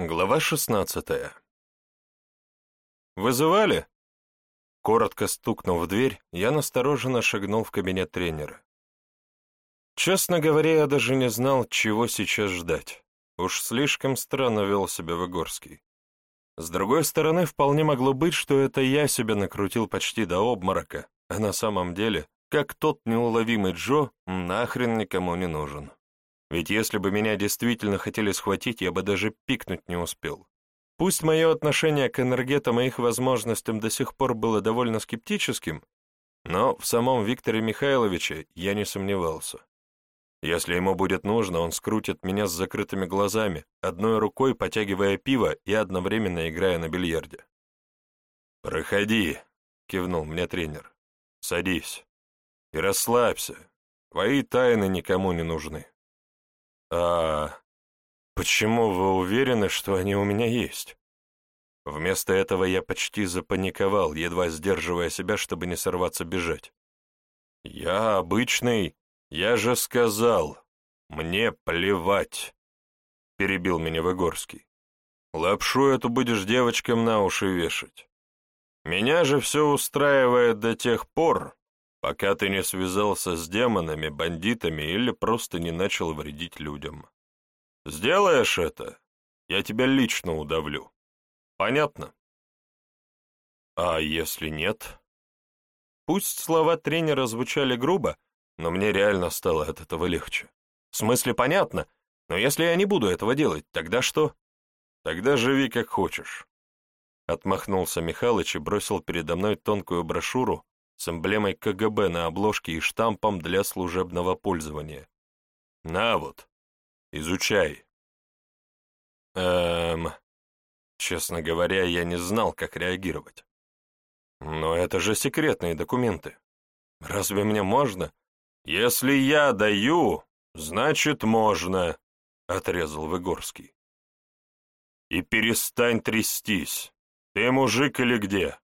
Глава шестнадцатая. «Вызывали?» Коротко стукнув в дверь, я настороженно шагнул в кабинет тренера. Честно говоря, я даже не знал, чего сейчас ждать. Уж слишком странно вел себя Выгорский. С другой стороны, вполне могло быть, что это я себя накрутил почти до обморока, а на самом деле, как тот неуловимый Джо, нахрен никому не нужен. Ведь если бы меня действительно хотели схватить, я бы даже пикнуть не успел. Пусть мое отношение к энергетам и их возможностям до сих пор было довольно скептическим, но в самом Викторе Михайловиче я не сомневался. Если ему будет нужно, он скрутит меня с закрытыми глазами, одной рукой потягивая пиво и одновременно играя на бильярде. «Проходи», — кивнул мне тренер. «Садись и расслабься. Твои тайны никому не нужны». «А почему вы уверены, что они у меня есть?» Вместо этого я почти запаниковал, едва сдерживая себя, чтобы не сорваться бежать. «Я обычный, я же сказал, мне плевать», — перебил меня Выгорский. «Лапшу эту будешь девочкам на уши вешать. Меня же все устраивает до тех пор, пока ты не связался с демонами, бандитами или просто не начал вредить людям. Сделаешь это, я тебя лично удавлю. Понятно? А если нет? Пусть слова тренера звучали грубо, но мне реально стало от этого легче. В смысле, понятно, но если я не буду этого делать, тогда что? Тогда живи как хочешь. Отмахнулся Михалыч и бросил передо мной тонкую брошюру, с эмблемой КГБ на обложке и штампом для служебного пользования. «На вот, изучай». Эм... Честно говоря, я не знал, как реагировать. Но это же секретные документы. Разве мне можно? Если я даю, значит можно, — отрезал Выгорский. И перестань трястись. Ты мужик или где?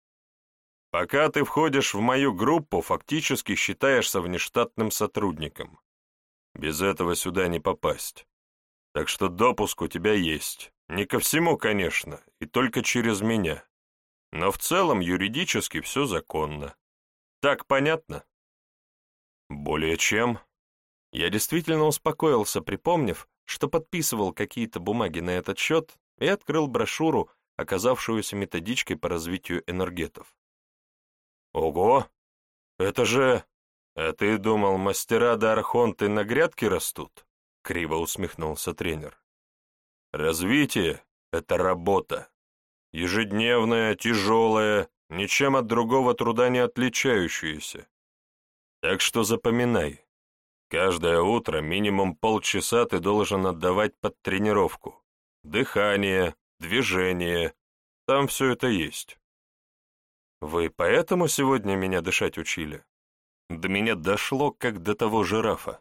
Пока ты входишь в мою группу, фактически считаешься внештатным сотрудником. Без этого сюда не попасть. Так что допуск у тебя есть. Не ко всему, конечно, и только через меня. Но в целом юридически все законно. Так понятно? Более чем. Я действительно успокоился, припомнив, что подписывал какие-то бумаги на этот счет и открыл брошюру, оказавшуюся методичкой по развитию энергетов. «Ого! Это же... А ты думал, мастера да архонты на грядке растут?» — криво усмехнулся тренер. «Развитие — это работа. Ежедневная, тяжелая, ничем от другого труда не отличающаяся. Так что запоминай. Каждое утро минимум полчаса ты должен отдавать под тренировку. Дыхание, движение, там все это есть. Вы поэтому сегодня меня дышать учили? До меня дошло, как до того жирафа.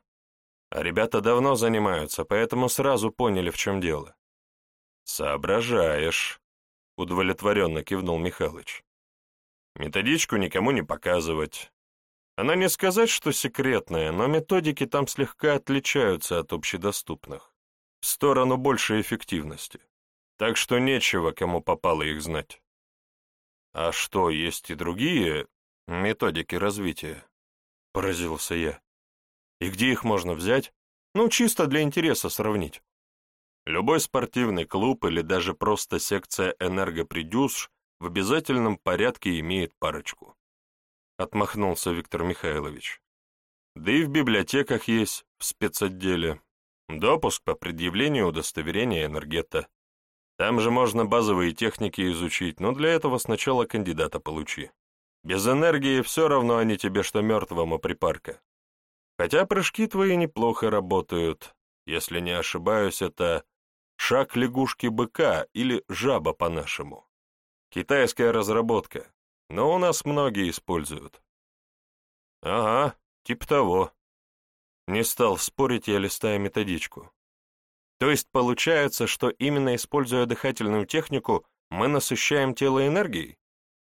А ребята давно занимаются, поэтому сразу поняли, в чем дело. «Соображаешь», — удовлетворенно кивнул Михалыч. «Методичку никому не показывать. Она не сказать, что секретная, но методики там слегка отличаются от общедоступных, в сторону большей эффективности. Так что нечего кому попало их знать». «А что, есть и другие методики развития?» — поразился я. «И где их можно взять? Ну, чисто для интереса сравнить». Любой спортивный клуб или даже просто секция «Энергопредюс» в обязательном порядке имеет парочку. Отмахнулся Виктор Михайлович. Да и в библиотеках есть, в спецотделе. Допуск по предъявлению удостоверения энергета. Там же можно базовые техники изучить, но для этого сначала кандидата получи. Без энергии все равно они тебе, что мертвому припарка. Хотя прыжки твои неплохо работают. Если не ошибаюсь, это шаг лягушки-быка или жаба по-нашему. Китайская разработка, но у нас многие используют. Ага, типа того. Не стал спорить я, листая методичку. То есть получается, что именно используя дыхательную технику, мы насыщаем тело энергией?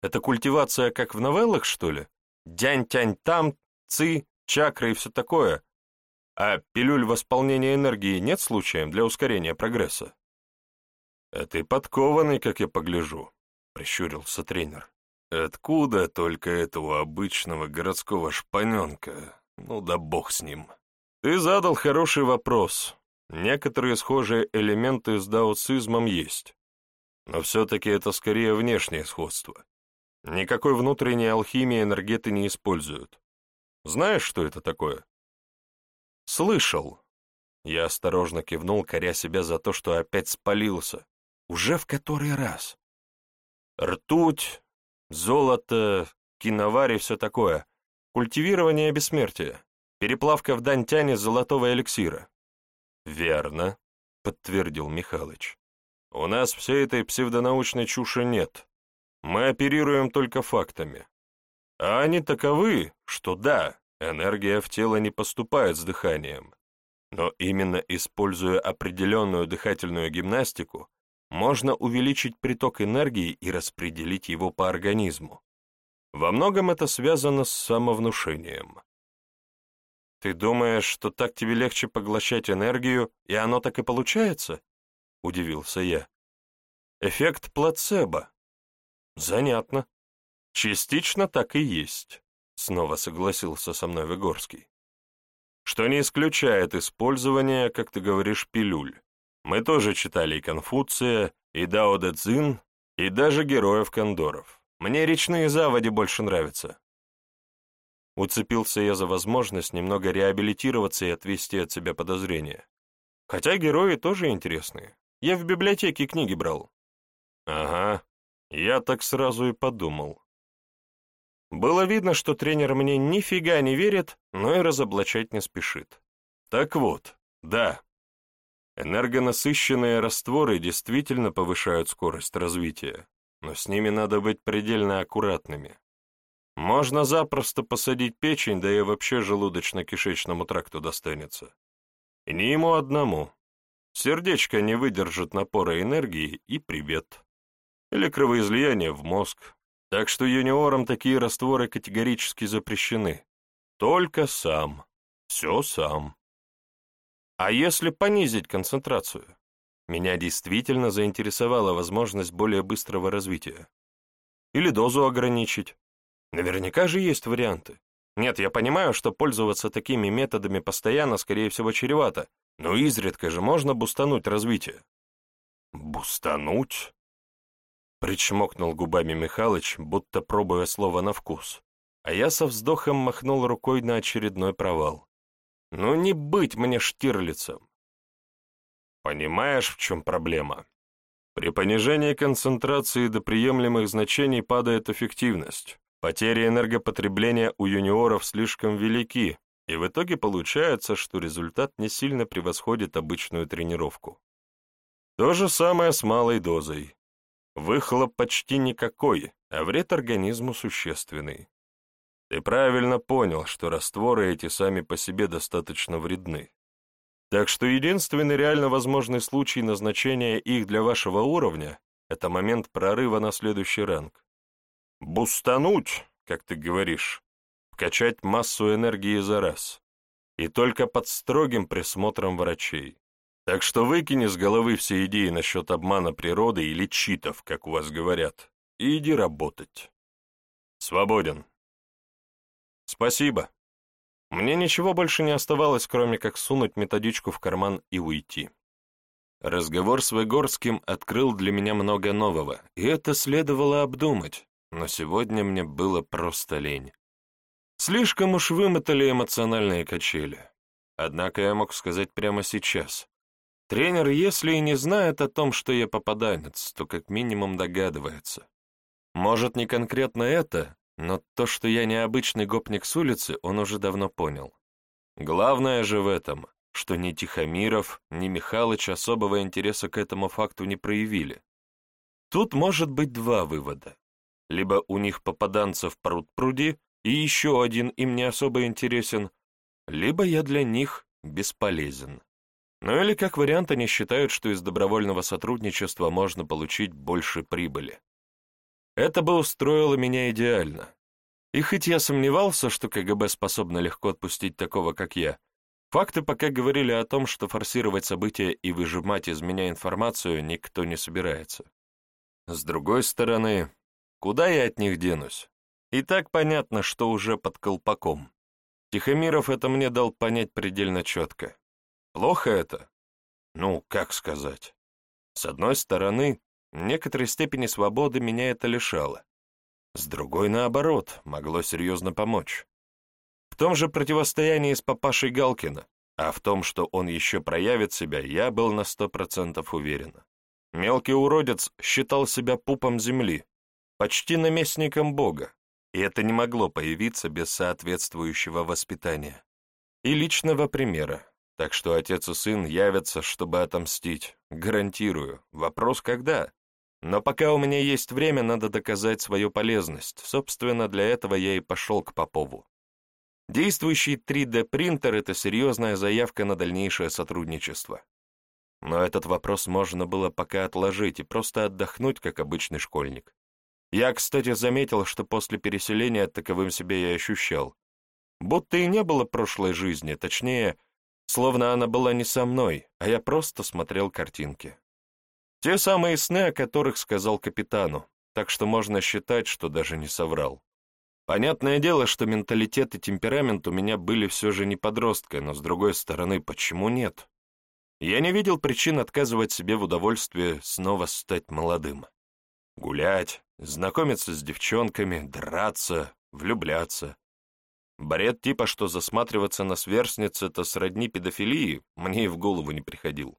Это культивация, как в новеллах, что ли? Дянь-тянь-там, ци, чакры и все такое. А пилюль восполнения энергии нет случаем для ускорения прогресса? «А ты подкованный, как я погляжу», — прищурился тренер. «Откуда только этого обычного городского шпаненка? Ну да бог с ним». «Ты задал хороший вопрос. Некоторые схожие элементы с даоцизмом есть, но все-таки это скорее внешнее сходство. Никакой внутренней алхимии энергеты не используют. Знаешь, что это такое?» «Слышал». Я осторожно кивнул, коря себя за то, что опять спалился. Уже в который раз. Ртуть, золото, киноварь и все такое. Культивирование бессмертия. Переплавка в Дантяне золотого эликсира. Верно, подтвердил Михалыч. У нас всей этой псевдонаучной чуши нет. Мы оперируем только фактами. А они таковы, что да, энергия в тело не поступает с дыханием. Но именно используя определенную дыхательную гимнастику, можно увеличить приток энергии и распределить его по организму. Во многом это связано с самовнушением. «Ты думаешь, что так тебе легче поглощать энергию, и оно так и получается?» — удивился я. «Эффект плацебо». «Занятно. Частично так и есть», — снова согласился со мной Выгорский. «Что не исключает использование, как ты говоришь, пилюль. Мы тоже читали и Конфуция, и Дао Дэ Цзин, и даже героев Кондоров. Мне речные заводи больше нравятся. Уцепился я за возможность немного реабилитироваться и отвести от себя подозрения. Хотя герои тоже интересные. Я в библиотеке книги брал. Ага, я так сразу и подумал. Было видно, что тренер мне нифига не верит, но и разоблачать не спешит. Так вот, да, Энергонасыщенные растворы действительно повышают скорость развития, но с ними надо быть предельно аккуратными. Можно запросто посадить печень, да и вообще желудочно-кишечному тракту достанется. И не ему одному. Сердечко не выдержит напора энергии и привет. Или кровоизлияние в мозг. Так что юниорам такие растворы категорически запрещены. Только сам. Все сам. А если понизить концентрацию? Меня действительно заинтересовала возможность более быстрого развития. Или дозу ограничить. Наверняка же есть варианты. Нет, я понимаю, что пользоваться такими методами постоянно, скорее всего, чревато, но изредка же можно бустануть развитие. Бустануть? Причмокнул губами Михалыч, будто пробуя слово на вкус, а я со вздохом махнул рукой на очередной провал. Ну не быть мне Штирлицем. Понимаешь, в чем проблема? При понижении концентрации до приемлемых значений падает эффективность. Потери энергопотребления у юниоров слишком велики, и в итоге получается, что результат не сильно превосходит обычную тренировку. То же самое с малой дозой. Выхлоп почти никакой, а вред организму существенный. Ты правильно понял, что растворы эти сами по себе достаточно вредны. Так что единственный реально возможный случай назначения их для вашего уровня — это момент прорыва на следующий ранг. Бустануть, как ты говоришь, вкачать массу энергии за раз. И только под строгим присмотром врачей. Так что выкини с головы все идеи насчет обмана природы или читов, как у вас говорят, и иди работать. Свободен. «Спасибо». Мне ничего больше не оставалось, кроме как сунуть методичку в карман и уйти. Разговор с Выгорским открыл для меня много нового, и это следовало обдумать, но сегодня мне было просто лень. Слишком уж вымотали эмоциональные качели. Однако я мог сказать прямо сейчас. Тренер, если и не знает о том, что я попаданец, то как минимум догадывается. Может, не конкретно это, но то, что я необычный гопник с улицы, он уже давно понял. Главное же в этом, что ни Тихомиров, ни Михалыч особого интереса к этому факту не проявили. Тут может быть два вывода. Либо у них попаданцев пруд пруди, и еще один им не особо интересен, либо я для них бесполезен. Ну или как вариант они считают, что из добровольного сотрудничества можно получить больше прибыли. Это бы устроило меня идеально. И хоть я сомневался, что КГБ способно легко отпустить такого, как я, Факты пока говорили о том, что форсировать события и выжимать из меня информацию никто не собирается. С другой стороны, куда я от них денусь? И так понятно, что уже под колпаком. Тихомиров это мне дал понять предельно четко. Плохо это? Ну, как сказать? С одной стороны, некоторой степени свободы меня это лишало. С другой, наоборот, могло серьезно помочь. В том же противостоянии с папашей Галкина, а в том, что он еще проявит себя, я был на сто процентов уверен. Мелкий уродец считал себя пупом земли, почти наместником Бога, и это не могло появиться без соответствующего воспитания и личного примера. Так что отец и сын явятся, чтобы отомстить. Гарантирую. Вопрос когда? Но пока у меня есть время, надо доказать свою полезность. Собственно, для этого я и пошел к Попову. Действующий 3D-принтер — это серьезная заявка на дальнейшее сотрудничество. Но этот вопрос можно было пока отложить и просто отдохнуть, как обычный школьник. Я, кстати, заметил, что после переселения таковым себя и ощущал. Будто и не было прошлой жизни, точнее, словно она была не со мной, а я просто смотрел картинки. Те самые сны, о которых сказал капитану, так что можно считать, что даже не соврал. Понятное дело, что менталитет и темперамент у меня были все же не подростка, но с другой стороны, почему нет? Я не видел причин отказывать себе в удовольствии снова стать молодым. Гулять, знакомиться с девчонками, драться, влюбляться. Бред типа, что засматриваться на сверстниц — это сродни педофилии, мне и в голову не приходил.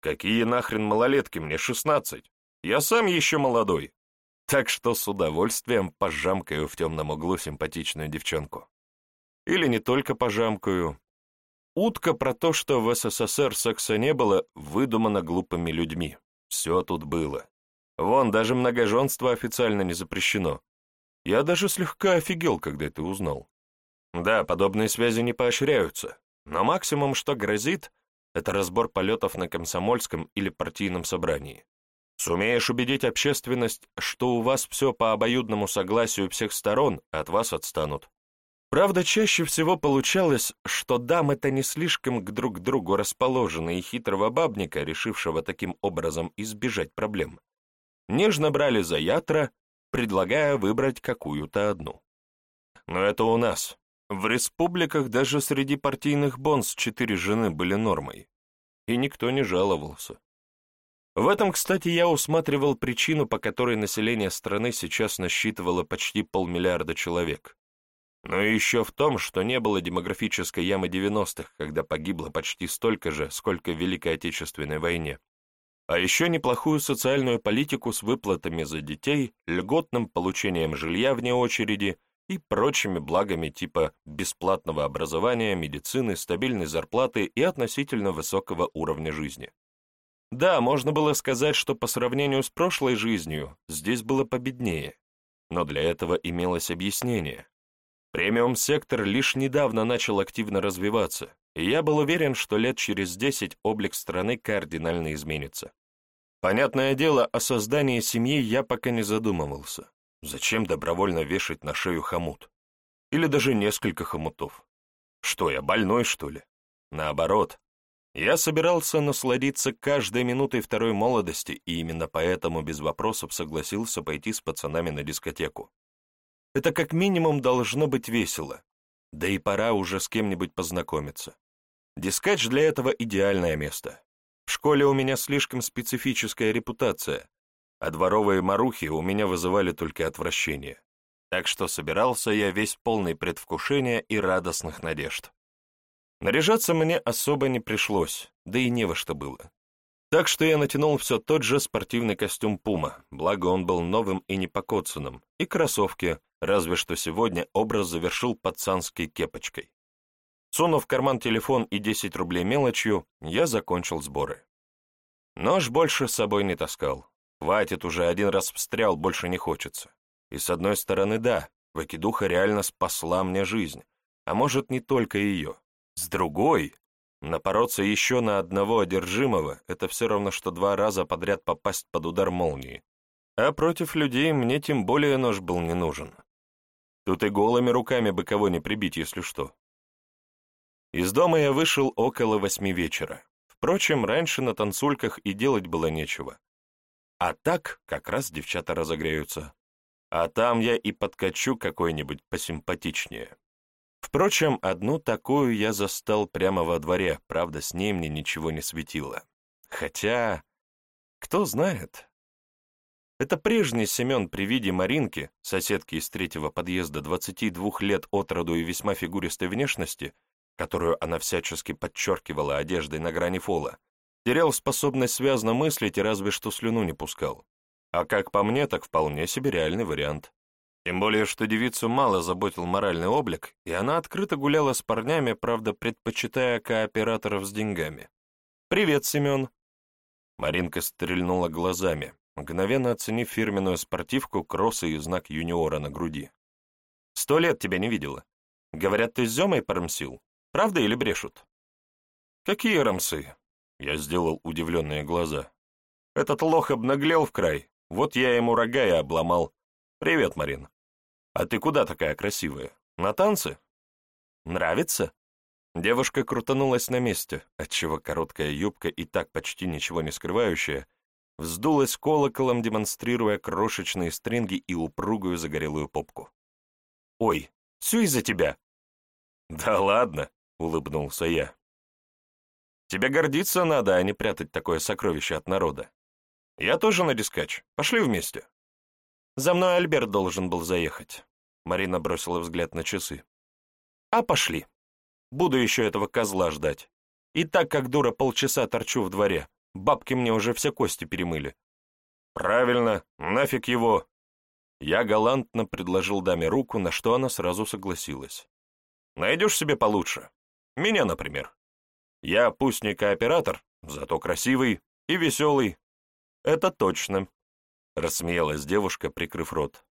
Какие нахрен малолетки, мне шестнадцать. Я сам еще молодой. Так что с удовольствием пожамкаю в темном углу симпатичную девчонку. Или не только пожамкаю. Утка про то, что в СССР секса не было, выдумана глупыми людьми. Все тут было. Вон, даже многоженство официально не запрещено. Я даже слегка офигел, когда это узнал. Да, подобные связи не поощряются, но максимум, что грозит, это разбор полетов на комсомольском или партийном собрании. Сумеешь убедить общественность, что у вас все по обоюдному согласию всех сторон, от вас отстанут. Правда, чаще всего получалось, что дамы-то не слишком к друг другу расположены и хитрого бабника, решившего таким образом избежать проблем, нежно брали за ятра, предлагая выбрать какую-то одну. Но это у нас. В республиках даже среди партийных бонс четыре жены были нормой. И никто не жаловался. В этом, кстати, я усматривал причину, по которой население страны сейчас насчитывало почти полмиллиарда человек. Но еще в том, что не было демографической ямы 90-х, когда погибло почти столько же, сколько в Великой Отечественной войне а еще неплохую социальную политику с выплатами за детей, льготным получением жилья вне очереди и прочими благами типа бесплатного образования, медицины, стабильной зарплаты и относительно высокого уровня жизни. Да, можно было сказать, что по сравнению с прошлой жизнью здесь было победнее, но для этого имелось объяснение. Премиум-сектор лишь недавно начал активно развиваться, и я был уверен, что лет через десять облик страны кардинально изменится. Понятное дело, о создании семьи я пока не задумывался. Зачем добровольно вешать на шею хомут? Или даже несколько хомутов? Что, я больной, что ли? Наоборот. Я собирался насладиться каждой минутой второй молодости, и именно поэтому без вопросов согласился пойти с пацанами на дискотеку. Это как минимум должно быть весело. Да и пора уже с кем-нибудь познакомиться. Дискач для этого идеальное место. В школе у меня слишком специфическая репутация, а дворовые марухи у меня вызывали только отвращение. Так что собирался я весь полный предвкушения и радостных надежд. Наряжаться мне особо не пришлось, да и не во что было. Так что я натянул все тот же спортивный костюм Пума, благо он был новым и непокоцанным, и кроссовки, разве что сегодня образ завершил пацанской кепочкой. Сунув в карман телефон и 10 рублей мелочью, я закончил сборы. Нож больше с собой не таскал. Хватит уже, один раз встрял, больше не хочется. И с одной стороны, да, Вакидуха реально спасла мне жизнь, а может, не только ее. С другой, напороться еще на одного одержимого — это все равно, что два раза подряд попасть под удар молнии. А против людей мне тем более нож был не нужен. Тут и голыми руками бы кого не прибить, если что. Из дома я вышел около восьми вечера. Впрочем, раньше на танцульках и делать было нечего. А так как раз девчата разогреются. А там я и подкачу какой-нибудь посимпатичнее. Впрочем, одну такую я застал прямо во дворе, правда, с ней мне ничего не светило. Хотя, кто знает. Это прежний Семен при виде Маринки, соседки из третьего подъезда 22 лет от роду и весьма фигуристой внешности, которую она всячески подчеркивала одеждой на грани фола, терял способность связно мыслить и разве что слюну не пускал. А как по мне, так вполне себе реальный вариант. Тем более, что девицу мало заботил моральный облик, и она открыто гуляла с парнями, правда, предпочитая кооператоров с деньгами. «Привет, Семен!» Маринка стрельнула глазами, мгновенно оценив фирменную спортивку, кроссы и знак юниора на груди. «Сто лет тебя не видела. Говорят, ты с Зёмой промсил. Правда или брешут?» «Какие рамсы?» Я сделал удивленные глаза. «Этот лох обнаглел в край. Вот я ему рога и обломал. Привет, Марин. «А ты куда такая красивая? На танцы?» «Нравится?» Девушка крутанулась на месте, отчего короткая юбка и так почти ничего не скрывающая, вздулась колоколом, демонстрируя крошечные стринги и упругую загорелую попку. «Ой, все из-за тебя!» «Да ладно!» — улыбнулся я. «Тебе гордиться надо, а не прятать такое сокровище от народа. Я тоже на дискач. Пошли вместе». За мной Альберт должен был заехать. Марина бросила взгляд на часы. А пошли. Буду еще этого козла ждать. И так как дура полчаса торчу в дворе, бабки мне уже все кости перемыли. Правильно, нафиг его. Я галантно предложил даме руку, на что она сразу согласилась. Найдешь себе получше. Меня, например. Я пусть не кооператор, зато красивый и веселый. Это точно. Рассмеялась девушка, прикрыв рот.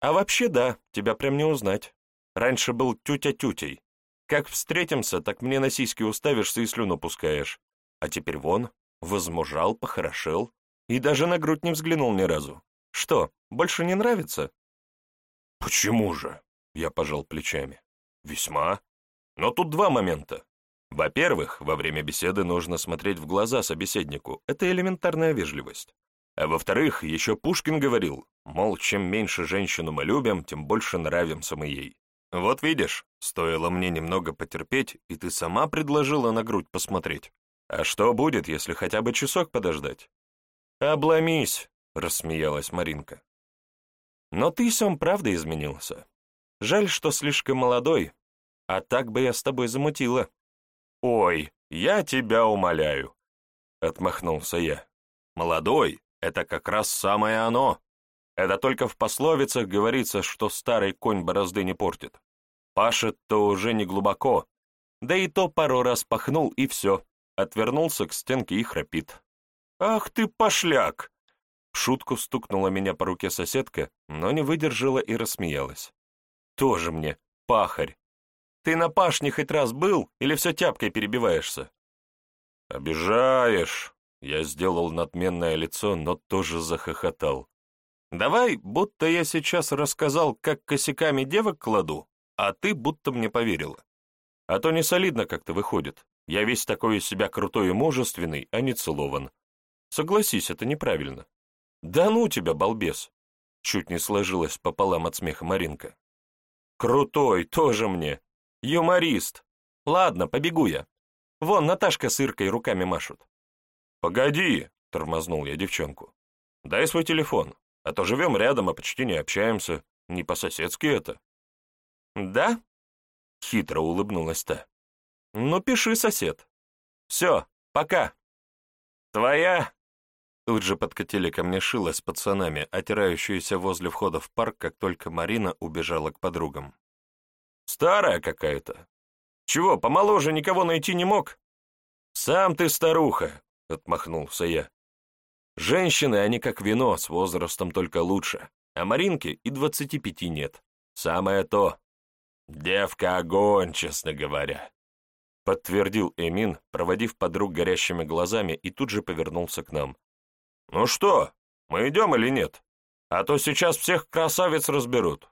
«А вообще да, тебя прям не узнать. Раньше был тютя-тютей. Как встретимся, так мне на сиськи уставишься и слюну пускаешь. А теперь вон, возмужал, похорошел и даже на грудь не взглянул ни разу. Что, больше не нравится?» «Почему же?» — я пожал плечами. «Весьма. Но тут два момента. Во-первых, во время беседы нужно смотреть в глаза собеседнику. Это элементарная вежливость. А во-вторых, еще Пушкин говорил, мол, чем меньше женщину мы любим, тем больше нравимся мы ей. Вот видишь, стоило мне немного потерпеть, и ты сама предложила на грудь посмотреть. А что будет, если хотя бы часок подождать? «Обломись!» — рассмеялась Маринка. «Но ты сам правда изменился. Жаль, что слишком молодой, а так бы я с тобой замутила». «Ой, я тебя умоляю!» — отмахнулся я. «Молодой это как раз самое оно. Это только в пословицах говорится, что старый конь борозды не портит. Пашет-то уже не глубоко, да и то пару раз пахнул, и все. Отвернулся к стенке и храпит. «Ах ты пошляк!» В шутку стукнула меня по руке соседка, но не выдержала и рассмеялась. «Тоже мне, пахарь! Ты на пашне хоть раз был или все тяпкой перебиваешься?» «Обижаешь!» Я сделал надменное лицо, но тоже захохотал. «Давай, будто я сейчас рассказал, как косяками девок кладу, а ты будто мне поверила. А то не солидно как-то выходит. Я весь такой из себя крутой и мужественный, а не целован. Согласись, это неправильно». «Да ну тебя, балбес!» Чуть не сложилась пополам от смеха Маринка. «Крутой, тоже мне! Юморист! Ладно, побегу я. Вон, Наташка с Иркой руками машут. «Погоди!» — тормознул я девчонку. «Дай свой телефон, а то живем рядом, а почти не общаемся. Не по-соседски это». «Да?» — хитро улыбнулась та. «Ну, пиши, сосед. Все, пока». «Твоя?» Тут же подкатили ко мне шило с пацанами, отирающиеся возле входа в парк, как только Марина убежала к подругам. «Старая какая-то. Чего, помоложе никого найти не мог?» «Сам ты старуха, — отмахнулся я. «Женщины, они как вино, с возрастом только лучше, а Маринке и двадцати пяти нет. Самое то. Девка огонь, честно говоря», — подтвердил Эмин, проводив подруг горящими глазами и тут же повернулся к нам. «Ну что, мы идем или нет? А то сейчас всех красавиц разберут.